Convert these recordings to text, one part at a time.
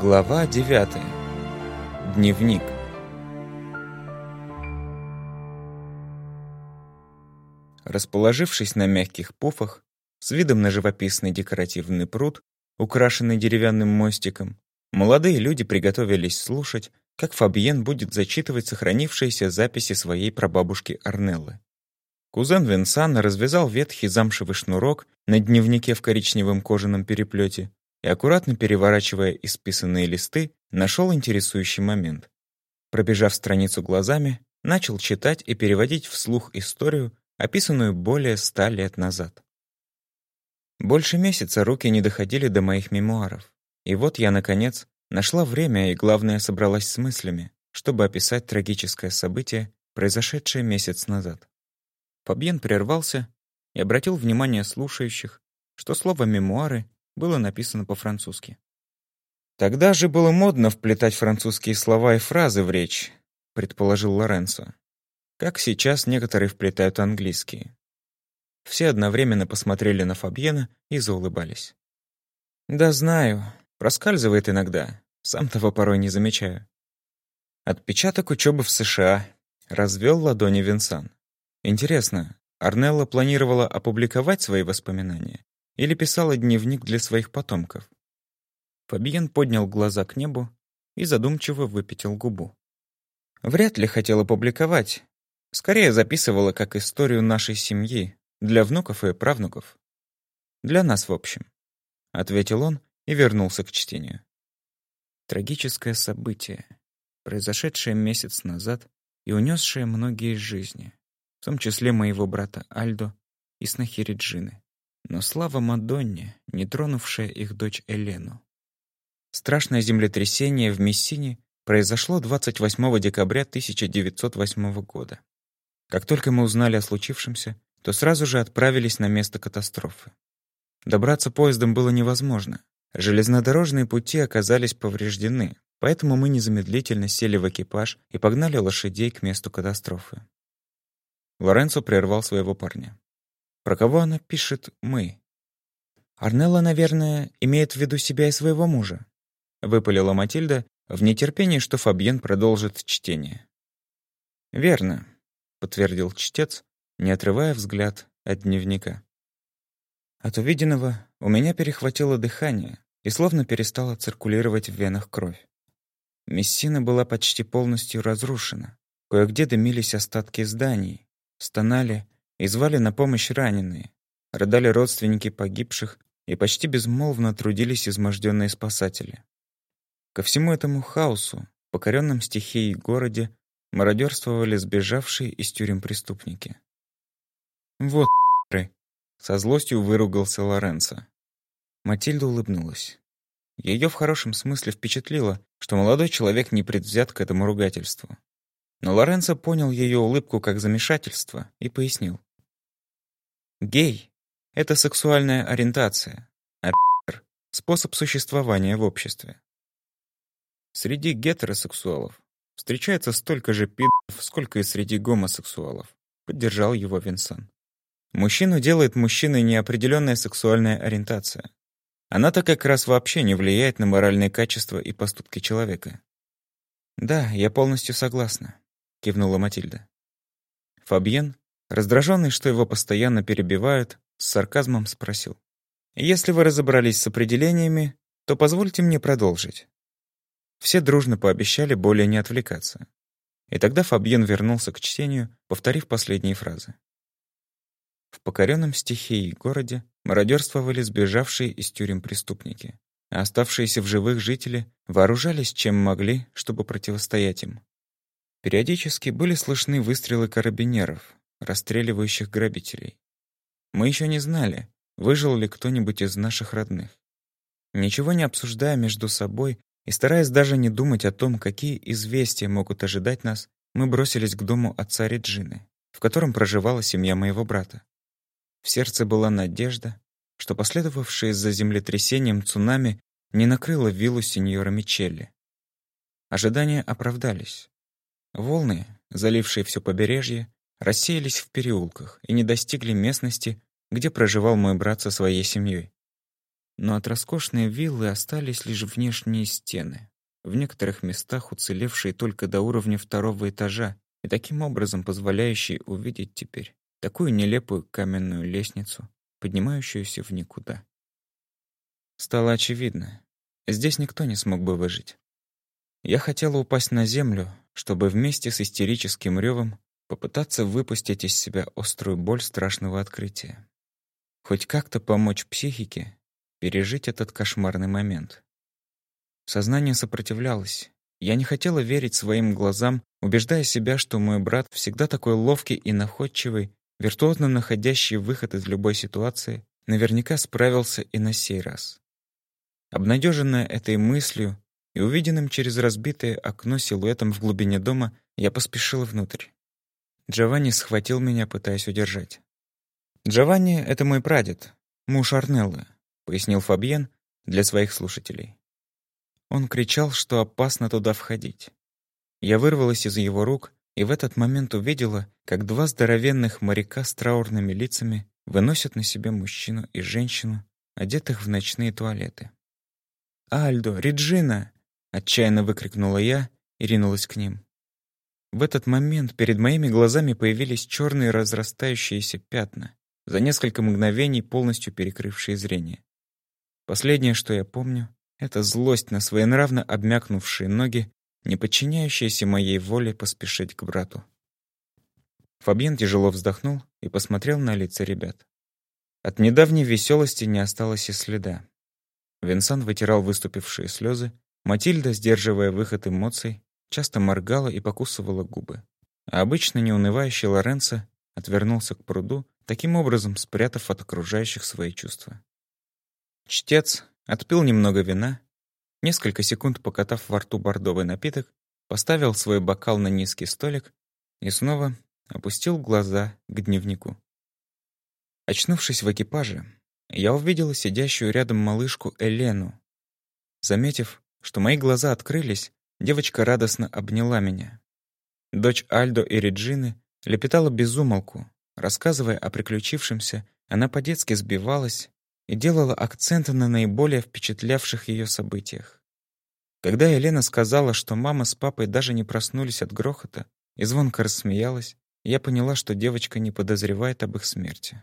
Глава 9. Дневник. Расположившись на мягких пуфах, с видом на живописный декоративный пруд, украшенный деревянным мостиком, молодые люди приготовились слушать, как Фабьен будет зачитывать сохранившиеся записи своей прабабушки Арнеллы. Кузен Винсан развязал ветхий замшевый шнурок на дневнике в коричневом кожаном переплете и, аккуратно переворачивая исписанные листы, нашел интересующий момент. Пробежав страницу глазами, начал читать и переводить вслух историю, описанную более ста лет назад. Больше месяца руки не доходили до моих мемуаров. И вот я, наконец, нашла время и, главное, собралась с мыслями, чтобы описать трагическое событие, произошедшее месяц назад. Фабьен прервался и обратил внимание слушающих, что слово «мемуары» было написано по-французски. «Тогда же было модно вплетать французские слова и фразы в речь», предположил Лоренцо. «Как сейчас некоторые вплетают английские». Все одновременно посмотрели на Фабьена и заулыбались. «Да знаю, проскальзывает иногда, сам того порой не замечаю». Отпечаток учебы в США. Развел ладони Винсан. Интересно, Арнелла планировала опубликовать свои воспоминания или писала дневник для своих потомков. Фабиен поднял глаза к небу и задумчиво выпятил губу. Вряд ли хотела публиковать. Скорее записывала как историю нашей семьи, для внуков и правнуков. Для нас, в общем. Ответил он и вернулся к чтению. Трагическое событие, произошедшее месяц назад и унесшее многие жизни, в том числе моего брата Альдо и снохи Реджины. Но слава Мадонне, не тронувшая их дочь Элену. Страшное землетрясение в Мессине произошло 28 декабря 1908 года. Как только мы узнали о случившемся, то сразу же отправились на место катастрофы. Добраться поездом было невозможно. Железнодорожные пути оказались повреждены, поэтому мы незамедлительно сели в экипаж и погнали лошадей к месту катастрофы. Лоренцо прервал своего парня. Про кого она пишет «мы»? Арнелла, наверное, имеет в виду себя и своего мужа. Выпалила Матильда в нетерпении, что Фабьен продолжит чтение. «Верно», — подтвердил чтец, не отрывая взгляд от дневника. От увиденного у меня перехватило дыхание и словно перестала циркулировать в венах кровь. Мессина была почти полностью разрушена. Кое-где дымились остатки зданий, стонали и звали на помощь раненые. Рыдали родственники погибших, и почти безмолвно трудились изможденные спасатели. Ко всему этому хаосу, покоренном стихией городе, мародерствовали сбежавшие из тюрем преступники. «Вот со злостью выругался Лоренцо. Матильда улыбнулась. Ее в хорошем смысле впечатлило, что молодой человек не предвзят к этому ругательству. Но Лоренцо понял ее улыбку как замешательство и пояснил. Гей — это сексуальная ориентация, а пи***р — способ существования в обществе. Среди гетеросексуалов встречается столько же пидоров, сколько и среди гомосексуалов, поддержал его Винсан. Мужчину делает мужчиной неопределенная сексуальная ориентация. Она-то как раз вообще не влияет на моральные качества и поступки человека. «Да, я полностью согласна», — кивнула Матильда. Фабьен Раздраженный, что его постоянно перебивают, с сарказмом спросил. «Если вы разобрались с определениями, то позвольте мне продолжить». Все дружно пообещали более не отвлекаться. И тогда Фабьен вернулся к чтению, повторив последние фразы. В покоренном стихии городе мародерствовали сбежавшие из тюрем преступники, а оставшиеся в живых жители вооружались чем могли, чтобы противостоять им. Периодически были слышны выстрелы карабинеров, расстреливающих грабителей. Мы еще не знали, выжил ли кто-нибудь из наших родных. Ничего не обсуждая между собой и стараясь даже не думать о том, какие известия могут ожидать нас, мы бросились к дому отца Реджины, в котором проживала семья моего брата. В сердце была надежда, что последовавшее за землетрясением цунами не накрыло виллу сеньора Мичелли. Ожидания оправдались. Волны, залившие все побережье, рассеялись в переулках и не достигли местности, где проживал мой брат со своей семьей. но от роскошной виллы остались лишь внешние стены, в некоторых местах уцелевшие только до уровня второго этажа и таким образом позволяющие увидеть теперь такую нелепую каменную лестницу, поднимающуюся в никуда. Стало очевидно, здесь никто не смог бы выжить. Я хотела упасть на землю, чтобы вместе с истерическим ревом попытаться выпустить из себя острую боль страшного открытия. Хоть как-то помочь психике пережить этот кошмарный момент. Сознание сопротивлялось. Я не хотела верить своим глазам, убеждая себя, что мой брат всегда такой ловкий и находчивый, виртуозно находящий выход из любой ситуации, наверняка справился и на сей раз. Обнадеженная этой мыслью и увиденным через разбитое окно силуэтом в глубине дома, я поспешила внутрь. Джованни схватил меня, пытаясь удержать. «Джованни — это мой прадед, муж Арнеллы», — пояснил Фабьен для своих слушателей. Он кричал, что опасно туда входить. Я вырвалась из его рук и в этот момент увидела, как два здоровенных моряка с траурными лицами выносят на себе мужчину и женщину, одетых в ночные туалеты. «Альдо! Реджина!» — отчаянно выкрикнула я и ринулась к ним. В этот момент перед моими глазами появились черные разрастающиеся пятна, за несколько мгновений полностью перекрывшие зрение. Последнее, что я помню, это злость на своенравно обмякнувшие ноги, не подчиняющиеся моей воле поспешить к брату. Фабьен тяжело вздохнул и посмотрел на лица ребят. От недавней веселости не осталось и следа. Винсан вытирал выступившие слезы, Матильда, сдерживая выход эмоций, часто моргала и покусывала губы. А обычно неунывающий Лоренцо отвернулся к пруду, таким образом спрятав от окружающих свои чувства. Чтец отпил немного вина, несколько секунд покатав во рту бордовый напиток, поставил свой бокал на низкий столик и снова опустил глаза к дневнику. Очнувшись в экипаже, я увидела сидящую рядом малышку Элену. Заметив, что мои глаза открылись, девочка радостно обняла меня. Дочь Альдо и Реджины лепетала безумолку. Рассказывая о приключившемся, она по-детски сбивалась и делала акценты на наиболее впечатлявших ее событиях. Когда Елена сказала, что мама с папой даже не проснулись от грохота, и звонко рассмеялась, я поняла, что девочка не подозревает об их смерти.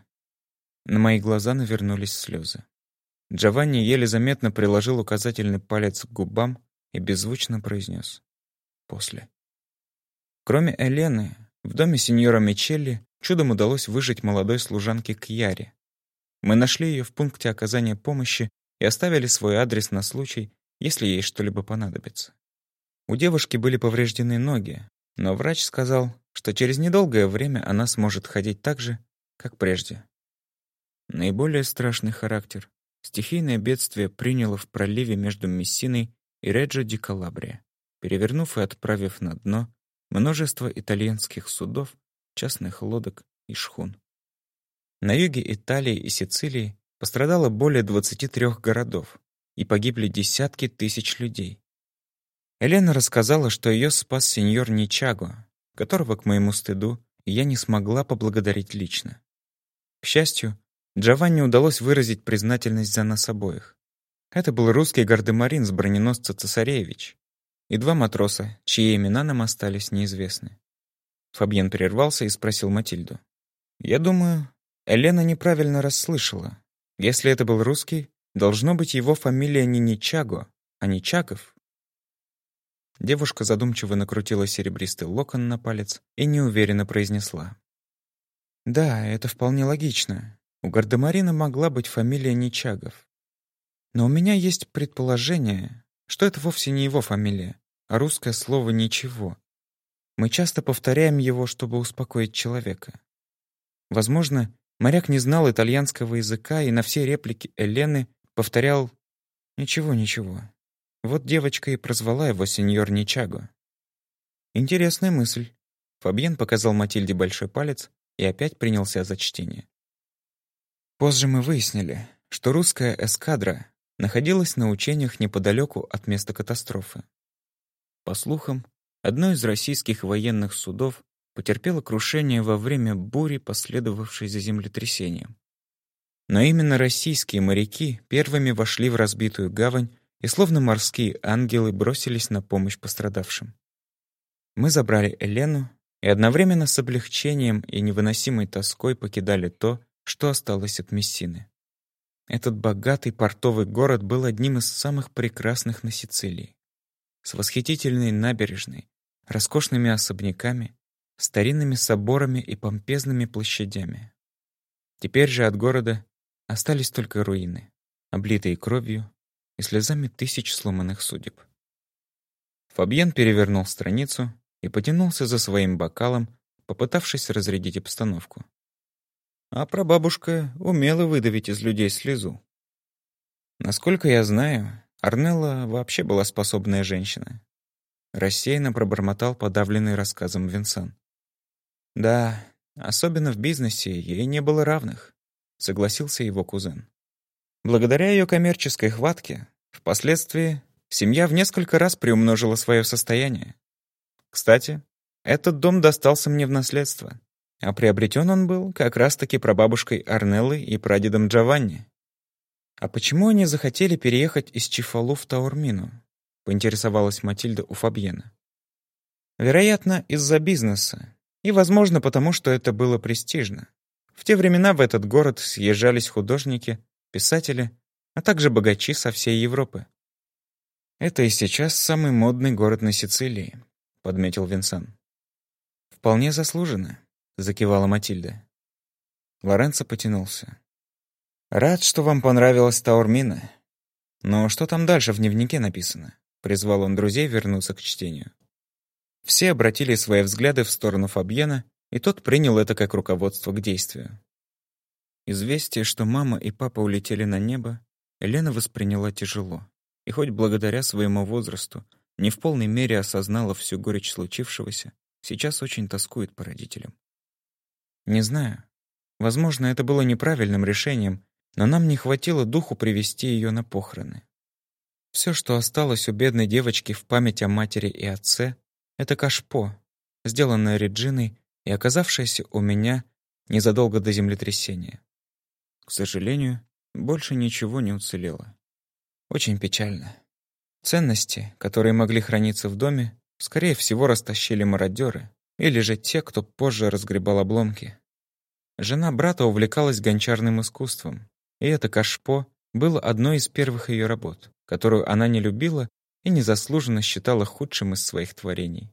На мои глаза навернулись слезы. Джованни еле заметно приложил указательный палец к губам и беззвучно произнес «После». Кроме Элены, в доме сеньора Мичелли чудом удалось выжить молодой служанке Кьяре. Мы нашли ее в пункте оказания помощи и оставили свой адрес на случай, если ей что-либо понадобится. У девушки были повреждены ноги, но врач сказал, что через недолгое время она сможет ходить так же, как прежде. Наиболее страшный характер стихийное бедствие приняло в проливе между Мессиной и Реджо ди Калабрия, перевернув и отправив на дно множество итальянских судов, частных лодок и шхун. На юге Италии и Сицилии пострадало более 23 городов и погибли десятки тысяч людей. Елена рассказала, что ее спас сеньор Ничаго, которого, к моему стыду, я не смогла поблагодарить лично. К счастью, Джованни удалось выразить признательность за нас обоих. Это был русский гардемарин с броненосца «Цесаревич» и два матроса, чьи имена нам остались неизвестны. Фабьен прервался и спросил Матильду. «Я думаю, Елена неправильно расслышала. Если это был русский, должно быть его фамилия не Ничаго, а Ничаков». Девушка задумчиво накрутила серебристый локон на палец и неуверенно произнесла. «Да, это вполне логично. У Гардемарина могла быть фамилия Ничагов. Но у меня есть предположение, что это вовсе не его фамилия, а русское слово «ничего». Мы часто повторяем его, чтобы успокоить человека. Возможно, моряк не знал итальянского языка и на все реплики Элены повторял «ничего, ничего». Вот девочка и прозвала его сеньор Ничаго. Интересная мысль. Фабьен показал Матильде большой палец и опять принялся за чтение. Позже мы выяснили, что русская эскадра находилась на учениях неподалеку от места катастрофы. По слухам, одно из российских военных судов потерпело крушение во время бури, последовавшей за землетрясением. Но именно российские моряки первыми вошли в разбитую гавань и словно морские ангелы бросились на помощь пострадавшим. Мы забрали Елену и одновременно с облегчением и невыносимой тоской покидали то, что осталось от Мессины. Этот богатый портовый город был одним из самых прекрасных на Сицилии. С восхитительной набережной, роскошными особняками, старинными соборами и помпезными площадями. Теперь же от города остались только руины, облитые кровью и слезами тысяч сломанных судеб. Фабьен перевернул страницу и потянулся за своим бокалом, попытавшись разрядить обстановку. А прабабушка умела выдавить из людей слезу. Насколько я знаю, Арнелла вообще была способная женщина. Рассеянно пробормотал подавленный рассказом Винсан. Да, особенно в бизнесе ей не было равных, согласился его кузен. Благодаря ее коммерческой хватке, впоследствии семья в несколько раз приумножила свое состояние. Кстати, этот дом достался мне в наследство, а приобретен он был как раз-таки прабабушкой Арнеллы и прадедом Джованни. А почему они захотели переехать из Чифалу в Таурмину? поинтересовалась Матильда у Фабьена. Вероятно, из-за бизнеса. И, возможно, потому что это было престижно. В те времена в этот город съезжались художники, писатели, а также богачи со всей Европы. «Это и сейчас самый модный город на Сицилии», — подметил Винсан. «Вполне заслуженно», — закивала Матильда. Лоренцо потянулся. «Рад, что вам понравилась Таурмина. Но что там дальше в дневнике написано?» Призвал он друзей вернуться к чтению. Все обратили свои взгляды в сторону Фабьена, и тот принял это как руководство к действию. Известие, что мама и папа улетели на небо, Елена восприняла тяжело, и хоть благодаря своему возрасту не в полной мере осознала всю горечь случившегося, сейчас очень тоскует по родителям. Не знаю. Возможно, это было неправильным решением, но нам не хватило духу привести ее на похороны. Все, что осталось у бедной девочки в память о матери и отце, это кашпо, сделанное Реджиной и оказавшееся у меня незадолго до землетрясения. К сожалению, больше ничего не уцелело. Очень печально. Ценности, которые могли храниться в доме, скорее всего, растащили мародеры или же те, кто позже разгребал обломки. Жена брата увлекалась гончарным искусством, и это кашпо было одной из первых ее работ, которую она не любила и незаслуженно считала худшим из своих творений.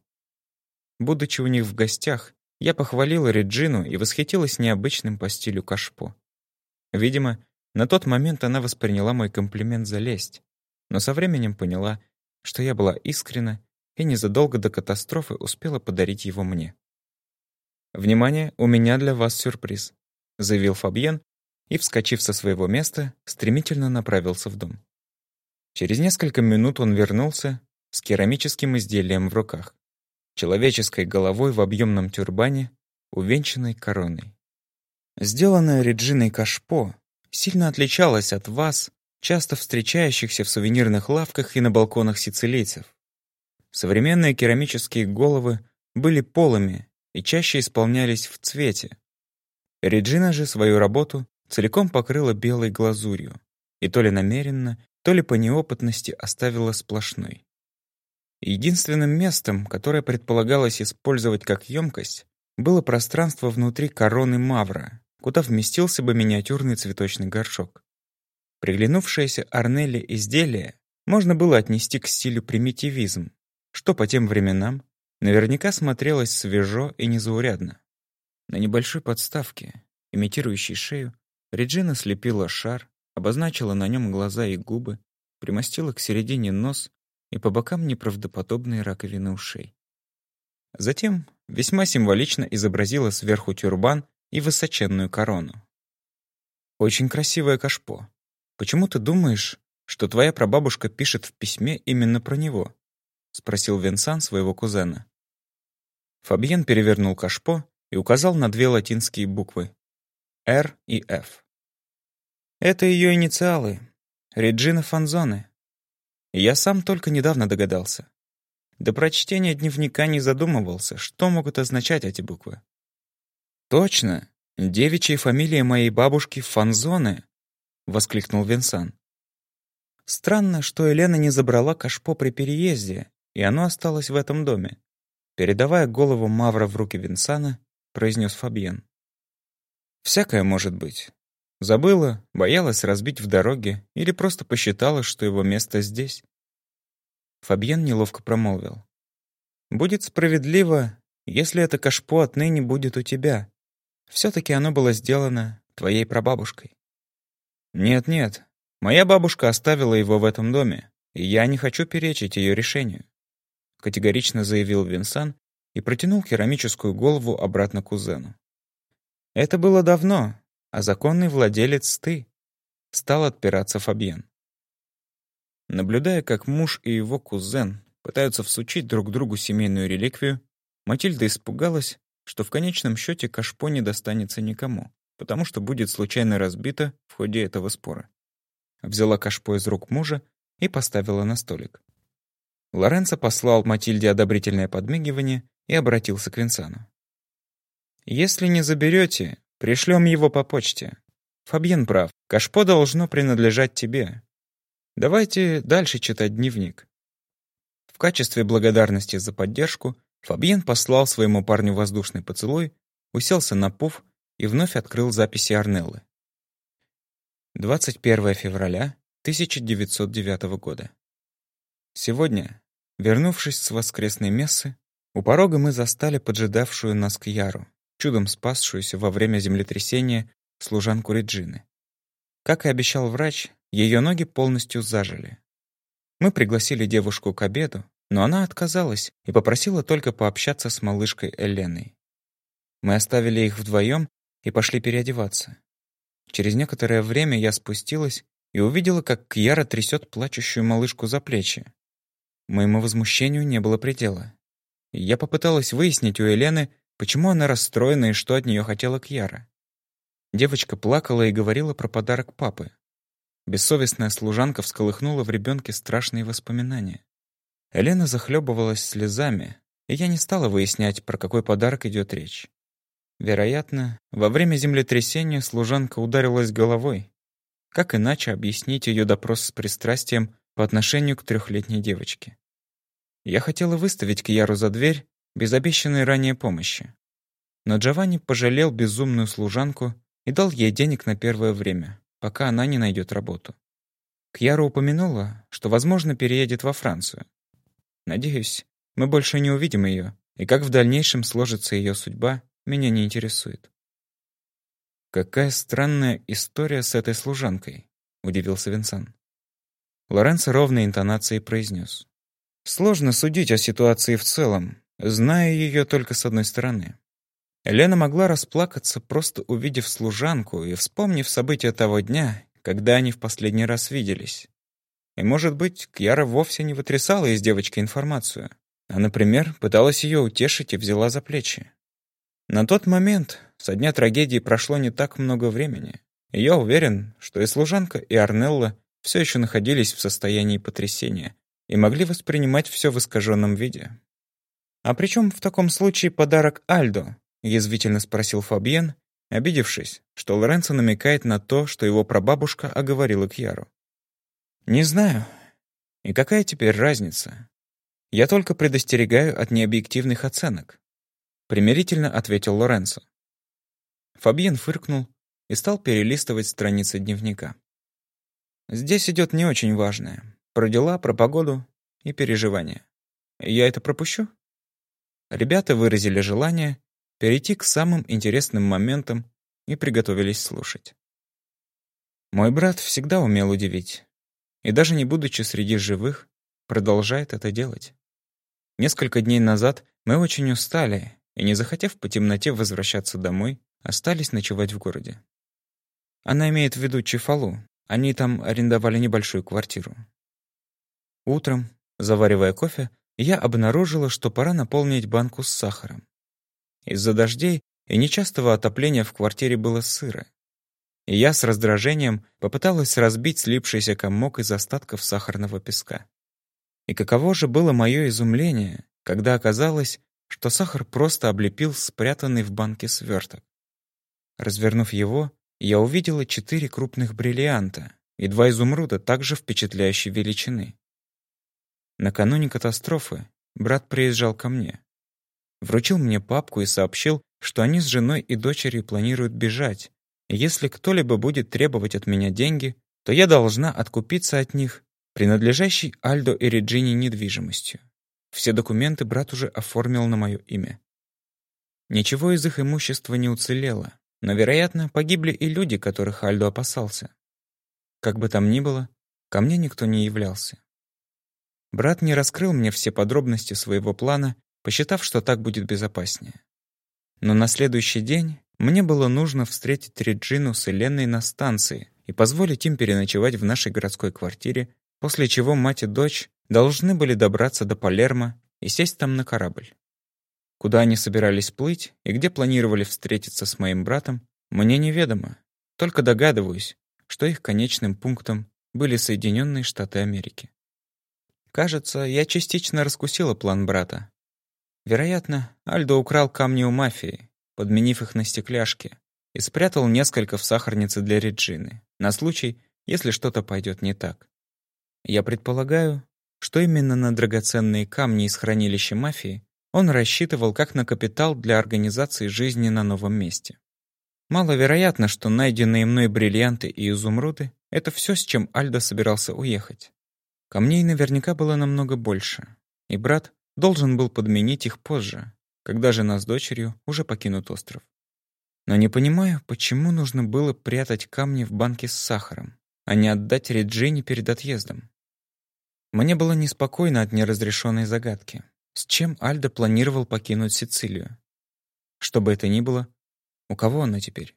Будучи у них в гостях, я похвалила Реджину и восхитилась необычным по стилю кашпо. Видимо, на тот момент она восприняла мой комплимент за лесть, но со временем поняла, что я была искренна и незадолго до катастрофы успела подарить его мне. «Внимание, у меня для вас сюрприз», — заявил Фабьен и, вскочив со своего места, стремительно направился в дом. Через несколько минут он вернулся с керамическим изделием в руках, человеческой головой в объемном тюрбане, увенчанной короной. Сделанное Реджиной кашпо сильно отличалось от вас, часто встречающихся в сувенирных лавках и на балконах сицилийцев. Современные керамические головы были полыми и чаще исполнялись в цвете. Реджина же свою работу целиком покрыла белой глазурью и то ли намеренно, то ли по неопытности оставила сплошной. Единственным местом, которое предполагалось использовать как емкость, было пространство внутри короны Мавра, куда вместился бы миниатюрный цветочный горшок. Приглянувшееся Арнелли изделие можно было отнести к стилю примитивизм, что по тем временам наверняка смотрелось свежо и незаурядно. На небольшой подставке, имитирующей шею, Реджина слепила шар, обозначила на нем глаза и губы, примостила к середине нос и по бокам неправдоподобные раковины ушей. Затем весьма символично изобразила сверху тюрбан и высоченную корону. «Очень красивое кашпо. Почему ты думаешь, что твоя прабабушка пишет в письме именно про него?» — спросил Венсан своего кузена. Фабьен перевернул кашпо и указал на две латинские буквы — «Р» и «Ф». Это ее инициалы. Реджина Фанзоне. Я сам только недавно догадался. До прочтения дневника не задумывался, что могут означать эти буквы. Точно. девичья фамилия моей бабушки Фанзоне!» — воскликнул Винсан. «Странно, что Елена не забрала кашпо при переезде, и оно осталось в этом доме». Передавая голову Мавра в руки Винсана, произнес Фабьен. «Всякое может быть. Забыла, боялась разбить в дороге или просто посчитала, что его место здесь». Фабьен неловко промолвил. «Будет справедливо, если это кашпо отныне будет у тебя. Все-таки оно было сделано твоей прабабушкой». «Нет-нет, моя бабушка оставила его в этом доме, и я не хочу перечить ее решению категорично заявил Винсан и протянул керамическую голову обратно кузену. «Это было давно, а законный владелец ты», — стал отпираться Фабьен. Наблюдая, как муж и его кузен пытаются всучить друг другу семейную реликвию, Матильда испугалась, что в конечном счете кашпо не достанется никому, потому что будет случайно разбито в ходе этого спора. Взяла кашпо из рук мужа и поставила на столик. Лоренцо послал Матильде одобрительное подмигивание и обратился к Винсану. «Если не заберете, пришлем его по почте. Фабьен прав, Кашпо должно принадлежать тебе. Давайте дальше читать дневник». В качестве благодарности за поддержку Фабьен послал своему парню воздушный поцелуй, уселся на пуф и вновь открыл записи Арнеллы. 21 февраля 1909 года. Сегодня Вернувшись с воскресной мессы, у порога мы застали поджидавшую нас Кьяру, чудом спасшуюся во время землетрясения служанку Реджины. Как и обещал врач, ее ноги полностью зажили. Мы пригласили девушку к обеду, но она отказалась и попросила только пообщаться с малышкой Эленой. Мы оставили их вдвоем и пошли переодеваться. Через некоторое время я спустилась и увидела, как Кьяра трясет плачущую малышку за плечи. Моему возмущению не было предела. Я попыталась выяснить у Елены, почему она расстроена и что от нее хотела Кьяра. Девочка плакала и говорила про подарок папы. Бессовестная служанка всколыхнула в ребенке страшные воспоминания. Елена захлебывалась слезами, и я не стала выяснять, про какой подарок идет речь. Вероятно, во время землетрясения служанка ударилась головой. Как иначе объяснить ее допрос с пристрастием по отношению к трехлетней девочке. Я хотела выставить Кьяру за дверь без обещанной ранее помощи. Но Джованни пожалел безумную служанку и дал ей денег на первое время, пока она не найдет работу. Кьяра упомянула, что, возможно, переедет во Францию. Надеюсь, мы больше не увидим ее, и как в дальнейшем сложится ее судьба, меня не интересует. «Какая странная история с этой служанкой», — удивился Винсан. Лоренцо ровной интонацией произнес. «Сложно судить о ситуации в целом, зная ее только с одной стороны. Лена могла расплакаться, просто увидев служанку и вспомнив события того дня, когда они в последний раз виделись. И, может быть, Кьяра вовсе не вытрясала из девочки информацию, а, например, пыталась ее утешить и взяла за плечи. На тот момент, со дня трагедии, прошло не так много времени, и я уверен, что и служанка, и Арнелла все еще находились в состоянии потрясения и могли воспринимать все в искаженном виде. «А при чем в таком случае подарок Альдо?» — язвительно спросил Фабьен, обидевшись, что Лоренцо намекает на то, что его прабабушка оговорила Кьяру. «Не знаю. И какая теперь разница? Я только предостерегаю от необъективных оценок», — примирительно ответил Лоренцо. Фабьен фыркнул и стал перелистывать страницы дневника. Здесь идет не очень важное. Про дела, про погоду и переживания. Я это пропущу? Ребята выразили желание перейти к самым интересным моментам и приготовились слушать. Мой брат всегда умел удивить. И даже не будучи среди живых, продолжает это делать. Несколько дней назад мы очень устали и, не захотев по темноте возвращаться домой, остались ночевать в городе. Она имеет в виду Чефалу, они там арендовали небольшую квартиру. Утром, заваривая кофе, я обнаружила, что пора наполнить банку с сахаром. Из-за дождей и нечастого отопления в квартире было сыро. И я с раздражением попыталась разбить слипшийся комок из остатков сахарного песка. И каково же было мое изумление, когда оказалось, что сахар просто облепил спрятанный в банке сверток. Развернув его, я увидела четыре крупных бриллианта и два изумруда также впечатляющей величины. Накануне катастрофы брат приезжал ко мне. Вручил мне папку и сообщил, что они с женой и дочерью планируют бежать, и если кто-либо будет требовать от меня деньги, то я должна откупиться от них, принадлежащей Альдо и Реджине недвижимостью. Все документы брат уже оформил на мое имя. Ничего из их имущества не уцелело, но, вероятно, погибли и люди, которых Альдо опасался. Как бы там ни было, ко мне никто не являлся. Брат не раскрыл мне все подробности своего плана, посчитав, что так будет безопаснее. Но на следующий день мне было нужно встретить Реджину с Еленой на станции и позволить им переночевать в нашей городской квартире, после чего мать и дочь должны были добраться до Палермо и сесть там на корабль. Куда они собирались плыть и где планировали встретиться с моим братом, мне неведомо. Только догадываюсь, что их конечным пунктом были Соединенные Штаты Америки. Кажется, я частично раскусила план брата. Вероятно, Альдо украл камни у мафии, подменив их на стекляшки, и спрятал несколько в сахарнице для Реджины, на случай, если что-то пойдет не так. Я предполагаю, что именно на драгоценные камни из хранилища мафии он рассчитывал как на капитал для организации жизни на новом месте. Маловероятно, что найденные мной бриллианты и изумруды — это все, с чем Альдо собирался уехать. Камней наверняка было намного больше, и брат должен был подменить их позже, когда жена с дочерью уже покинут остров. Но не понимаю, почему нужно было прятать камни в банке с сахаром, а не отдать Реджине перед отъездом. Мне было неспокойно от неразрешенной загадки. С чем Альдо планировал покинуть Сицилию? Что бы это ни было, у кого она теперь?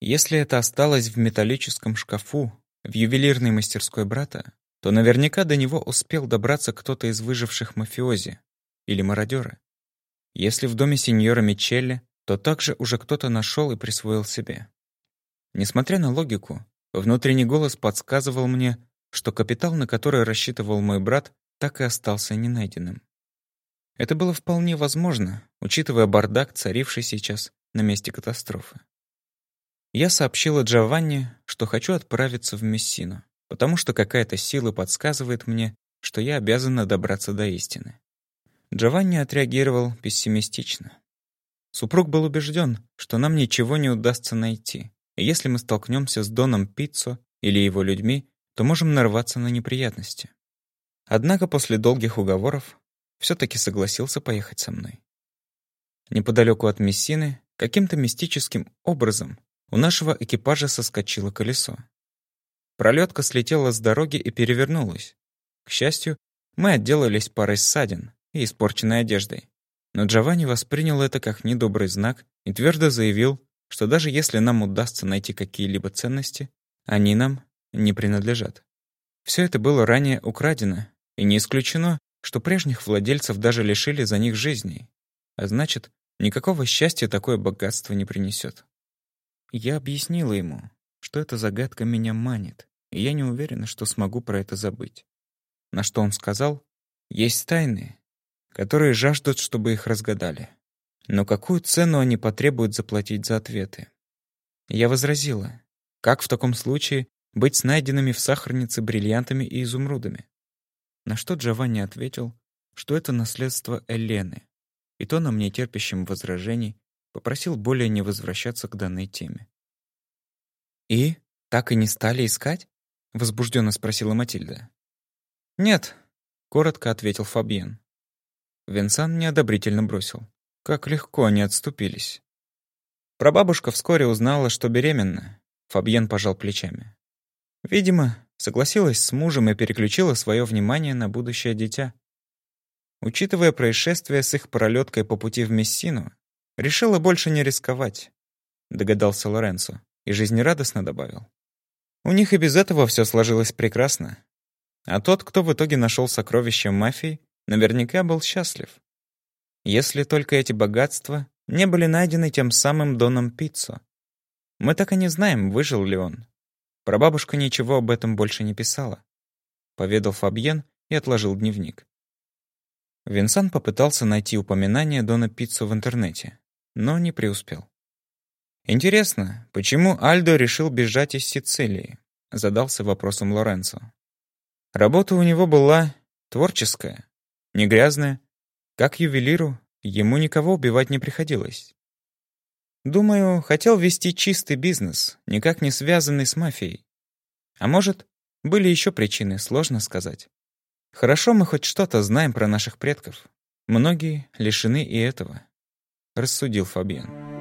Если это осталось в металлическом шкафу, в ювелирной мастерской брата, то наверняка до него успел добраться кто-то из выживших мафиози или мародеры. Если в доме сеньора Мичелли, то также уже кто-то нашел и присвоил себе. Несмотря на логику, внутренний голос подсказывал мне, что капитал, на который рассчитывал мой брат, так и остался ненайденным. Это было вполне возможно, учитывая бардак, царивший сейчас на месте катастрофы. Я сообщила Джованни, что хочу отправиться в Мессину, потому что какая-то сила подсказывает мне, что я обязана добраться до истины. Джованни отреагировал пессимистично. Супруг был убежден, что нам ничего не удастся найти, и если мы столкнемся с Доном Пиццо или его людьми, то можем нарваться на неприятности. Однако после долгих уговоров все-таки согласился поехать со мной. Неподалеку от Мессины, каким-то мистическим образом, у нашего экипажа соскочило колесо. Пролетка слетела с дороги и перевернулась. К счастью, мы отделались парой ссадин, и испорченной одеждой. Но Джованни воспринял это как недобрый знак и твердо заявил, что даже если нам удастся найти какие-либо ценности, они нам не принадлежат. Все это было ранее украдено, и не исключено, что прежних владельцев даже лишили за них жизней. А значит, никакого счастья такое богатство не принесет. Я объяснила ему, что эта загадка меня манит, и я не уверена, что смогу про это забыть. На что он сказал, есть тайны, которые жаждут, чтобы их разгадали. Но какую цену они потребуют заплатить за ответы? Я возразила, как в таком случае быть с найденными в сахарнице бриллиантами и изумрудами? На что Джованни ответил, что это наследство Элены, и то нам нетерпящим возражений попросил более не возвращаться к данной теме. «И? Так и не стали искать?» — возбужденно спросила Матильда. «Нет», — коротко ответил Фабьен. Винсан неодобрительно бросил. Как легко они отступились. Прабабушка вскоре узнала, что беременна. Фабьен пожал плечами. Видимо, согласилась с мужем и переключила свое внимание на будущее дитя. Учитывая происшествие с их пролеткой по пути в Мессину, решила больше не рисковать, догадался Лоренцо и жизнерадостно добавил. У них и без этого все сложилось прекрасно. А тот, кто в итоге нашел сокровища мафии, наверняка был счастлив. Если только эти богатства не были найдены тем самым Доном Пиццо. Мы так и не знаем, выжил ли он. Прабабушка ничего об этом больше не писала. Поведал Фабьен и отложил дневник. Винсан попытался найти упоминание Дона Пиццо в интернете, но не преуспел. Интересно, почему Альдо решил бежать из Сицилии? Задался вопросом Лоренцо. Работа у него была творческая, не грязная. Как ювелиру, ему никого убивать не приходилось. Думаю, хотел вести чистый бизнес, никак не связанный с мафией. А может, были еще причины, сложно сказать. Хорошо мы хоть что-то знаем про наших предков. Многие лишены и этого, рассудил Фабиан.